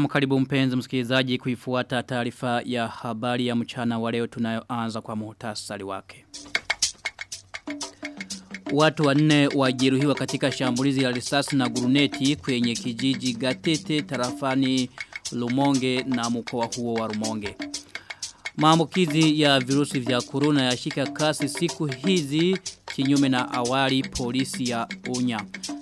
Na karibu mpenzi msikilizaji kuifuata taarifa ya habari ya mchana wa leo tunayoanza kwa muhtasari wake. Watu wanne wajeruhiwa katika shambulizi la risasi na guruneti kwenye kijiji Gatete tarafani Lumonge na mkoa huo wa Lumonge. Maambukizi ya virusi vya corona yashika kasi siku hizi kinyume na awali polisi ya unya.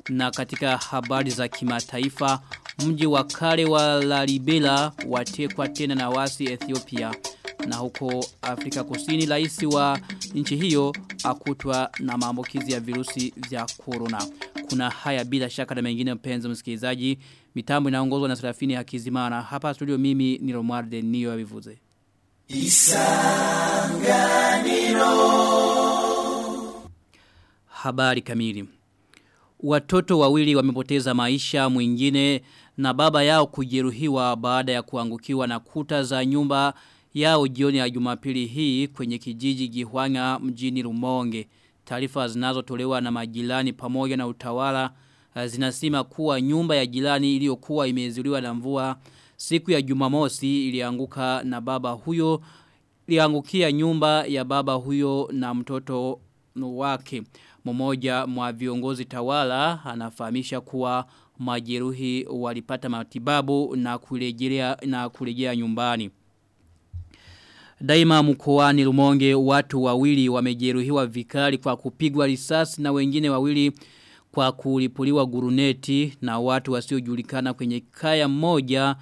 Na katika habari za kimataifa mji wa kale wa Lalibela watekwa tena na wasi Ethiopia na huko Afrika Kusini rais wa nchi hiyo akutwa na maambukizi ya virusi vya corona. Kuna haya bila shaka na mengine mpenzi msikilizaji. Mitambo inaongozwa na Serafini Hakizimana. Hapa studio mimi ni Romualde Nio avivuze. Isanganiro Habari kamili Watoto wawili wamepoteza maisha mwingine na baba yao kujeruhiwa baada ya kuangukiwa na kuta za nyumba yao jioni ya jumapili hii kwenye kijiji Gihwanga mjini Rumonge. Taarifa zinazotolewa na majirani pamoja na utawala zinasema kuwa nyumba ya jirani iliyokuwa imezuliwa na mvua siku ya Jumamosi ilianguka na baba huyo iliangukia nyumba ya baba huyo na mtoto wake. Mmoja mwa viongozi tawala anafahamisha kuwa majeruhi walipata matibabu na kurejea na kurejea nyumbani. Daima mkoani Rumonge watu wawili wamejeruhiwa vikali kwa kupigwa risasi na wengine wawili kwa kulipuliwa guruneti na watu wasiojulikana kwenye kaya moja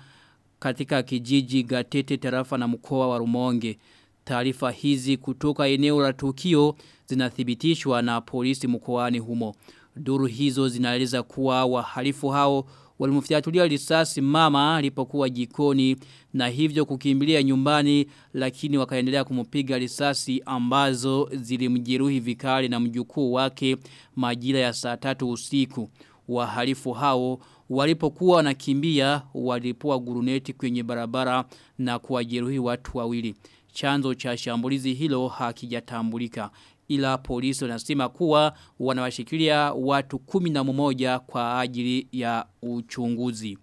katika kijiji Gatete tarafa na mkoa wa Rumonge. Taarifa hizi kutoka eneo la tukio zinathibitishwa na polisi mkoani humo. Duru hizo zinaeleza kuwa wahalifu hao walimfiatulia risasi mama alipokuwa jikoni na hivyo kukimbilia nyumbani lakini wakaendelea kumpiga risasi ambazo zilimjeruhi vikali na mjukuu wake majira ya saa tatu usiku. Wahalifu hao walipokuwa wanakimbia walipua guruneti kwenye barabara na kuwajeruhi watu wawili. Chanzo cha shambulizi hilo hakijatambulika ila polisi wanasema kuwa wanawashikilia watu kumi na mmoja kwa ajili ya uchunguzi.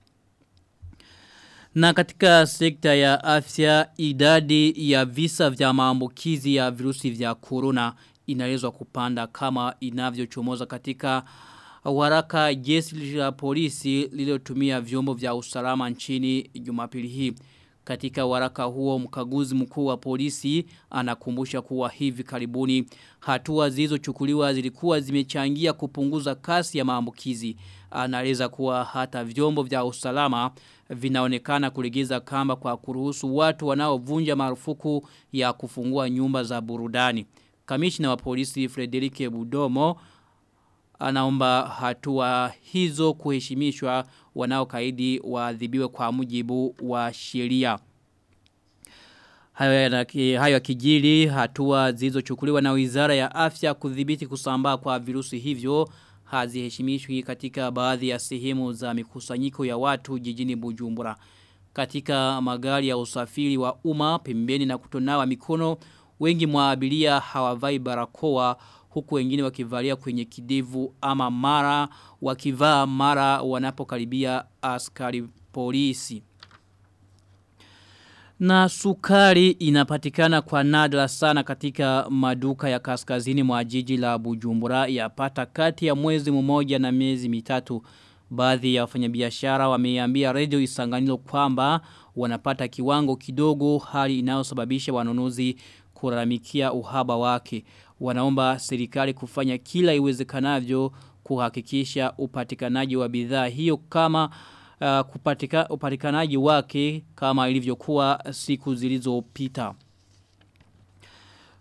Na katika sekta ya afya idadi ya visa vya maambukizi ya virusi vya corona inaelezwa kupanda kama inavyochomoza katika waraka jeshi la polisi lililotumia vyombo vya usalama nchini Jumapili hii. Katika waraka huo mkaguzi mkuu wa polisi anakumbusha kuwa hivi karibuni hatua zilizochukuliwa zilikuwa zimechangia kupunguza kasi ya maambukizi. Anaeleza kuwa hata vyombo vya usalama vinaonekana kulegeza kamba kwa kuruhusu watu wanaovunja marufuku ya kufungua nyumba za burudani. Kamishna wa polisi Frederike Budomo anaomba hatua hizo kuheshimishwa wanaokaidi waadhibiwe kwa mujibu wa sheria. Hayo ya kijili hatua zilizochukuliwa na Wizara ya Afya kudhibiti kusambaa kwa virusi hivyo haziheshimishwi katika baadhi ya sehemu za mikusanyiko ya watu jijini Bujumbura. Katika magari ya usafiri wa umma pembeni na kutonawa mikono wengi mwa abiria hawavai barakoa huku wengine wakivalia kwenye kidevu ama mara wakivaa mara wanapokaribia askari polisi. Na sukari inapatikana kwa nadra sana katika maduka ya kaskazini mwa jiji la Bujumbura yapata kati ya mwezi mmoja na miezi mitatu. Baadhi ya wafanyabiashara wameambia radio isanganilo kwamba wanapata kiwango kidogo hali inayosababisha wanunuzi kuramikia uhaba wake. Wanaomba serikali kufanya kila iwezekanavyo kuhakikisha upatikanaji wa bidhaa hiyo kama uh, kupatika, upatikanaji wake kama ilivyokuwa siku zilizopita.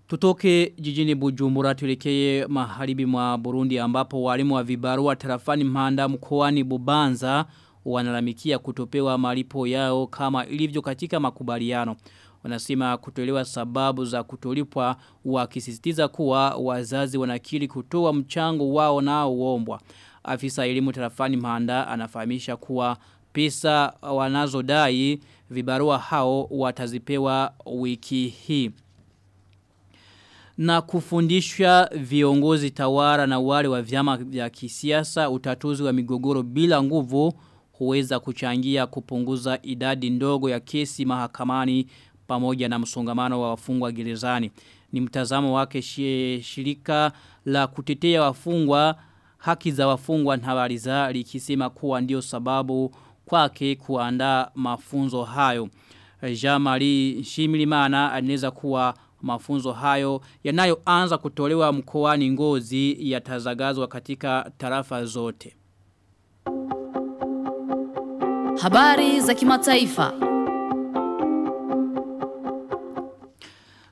Tutoke jijini Bujumbura tuelekee maharibi mwa Burundi ambapo walimu wa vibarua tarafani Mhanda mkoani Bubanza wanalamikia kutopewa malipo yao kama ilivyo katika makubaliano. Wanasema kutolewa sababu za kutolipwa wakisisitiza kuwa wazazi wanakiri kutoa mchango wao na uombwa. Afisa elimu tarafani Mhanda anafahamisha kuwa pesa wanazodai vibarua hao watazipewa wiki hii na kufundisha viongozi tawara na wale wa vyama vya kisiasa utatuzi wa migogoro bila nguvu huweza kuchangia kupunguza idadi ndogo ya kesi mahakamani pamoja na msongamano wa wafungwa gerezani. Ni mtazamo wake shirika la kutetea wafungwa haki za wafungwa na habari za likisema kuwa ndio sababu kwake kuandaa mafunzo hayo. Jean-Marie Shimilimana anaweza kuwa mafunzo hayo yanayoanza kutolewa mkoani ngozi yatazagazwa katika tarafa zote. Habari za kimataifa.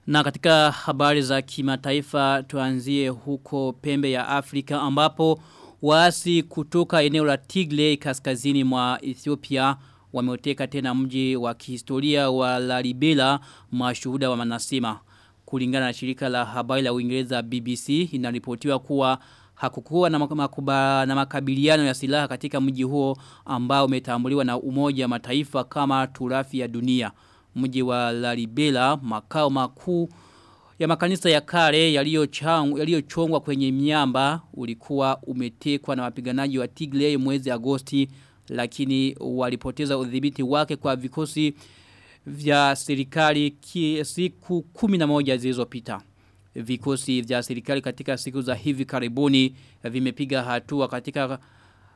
Na katika habari za kimataifa tuanzie huko pembe ya Afrika ambapo waasi kutoka eneo la Tigray kaskazini mwa Ethiopia wameoteka tena mji wa kihistoria wa Lalibela mashuhuda wa manasima. Kulingana na shirika la habari la Uingereza BBC inaripotiwa kuwa hakukuwa na, makuba, na makabiliano ya silaha katika mji huo ambao umetambuliwa na umoja mataifa kama turafi ya dunia. Mji wa laribela makao makuu ya makanisa ya kale yaliyochongwa kwenye miamba ulikuwa umetekwa na wapiganaji wa Tigray mwezi Agosti lakini walipoteza udhibiti wake kwa vikosi vya serikali siku 11 zilizopita. Vikosi vya serikali katika siku za hivi karibuni vimepiga hatua katika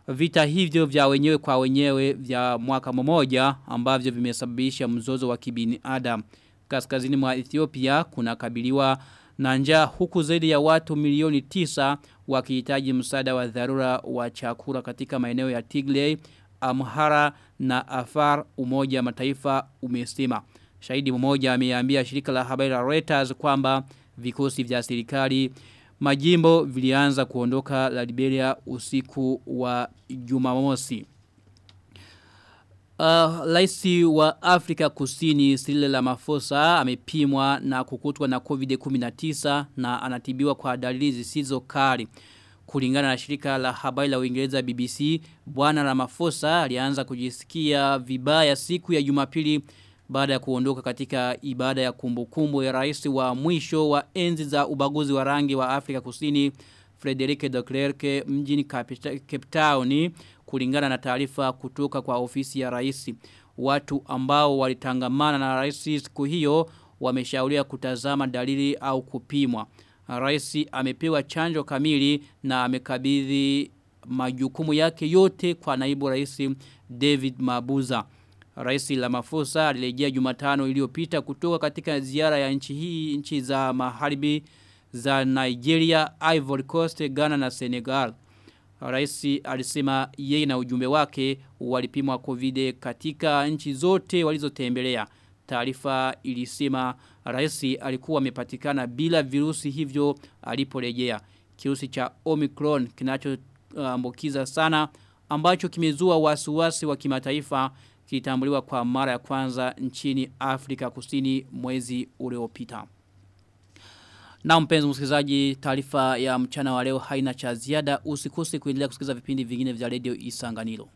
vita hivyo vya wenyewe kwa wenyewe vya mwaka mmoja ambavyo vimesababisha mzozo wa kibinadamu. Kaskazini mwa Ethiopia kuna kabiliwa na njaa huku zaidi ya watu milioni tisa wakihitaji msaada wa dharura wa chakula katika maeneo ya Tigray, Amhara na Afar umoja mataifa umesema. Shahidi mmoja ameambia shirika la habari la Reuters kwamba vikosi vya serikali majimbo vilianza kuondoka la Liberia usiku wa Jumamosi. Uh, laisi wa Afrika kusini Cyril Ramaphosa amepimwa na kukutwa na COVID-19 na anatibiwa kwa dalili zisizo kali. Kulingana na shirika la habari la Uingereza BBC, bwana Ramaphosa alianza kujisikia vibaya siku ya Jumapili baada ya kuondoka katika ibada ya kumbukumbu ya rais wa mwisho wa enzi za ubaguzi wa rangi wa Afrika Kusini Frederike de Klerk mjini Cape Town kulingana na taarifa kutoka kwa ofisi ya rais. Watu ambao walitangamana na rais siku hiyo wameshauriwa kutazama dalili au kupimwa. Rais amepewa chanjo kamili na amekabidhi majukumu yake yote kwa naibu rais David Mabuza. Rais Lamafosa alirejea Jumatano iliyopita kutoka katika ziara ya nchi hii nchi za maharibi za Nigeria, Ivory Coast, Ghana na Senegal. Rais alisema yeye na ujumbe wake walipimwa COVID katika nchi zote walizotembelea. Taarifa ilisema rais alikuwa amepatikana bila virusi hivyo aliporejea. Kirusi cha Omicron kinachoambukiza uh, sana ambacho kimezua wasiwasi wa kimataifa kilitambuliwa kwa mara ya kwanza nchini Afrika Kusini mwezi uliopita. Na mpenzi msikilizaji taarifa ya mchana wa leo haina cha ziada usikose kuendelea kusikiza vipindi vingine vya Radio Isanganiro.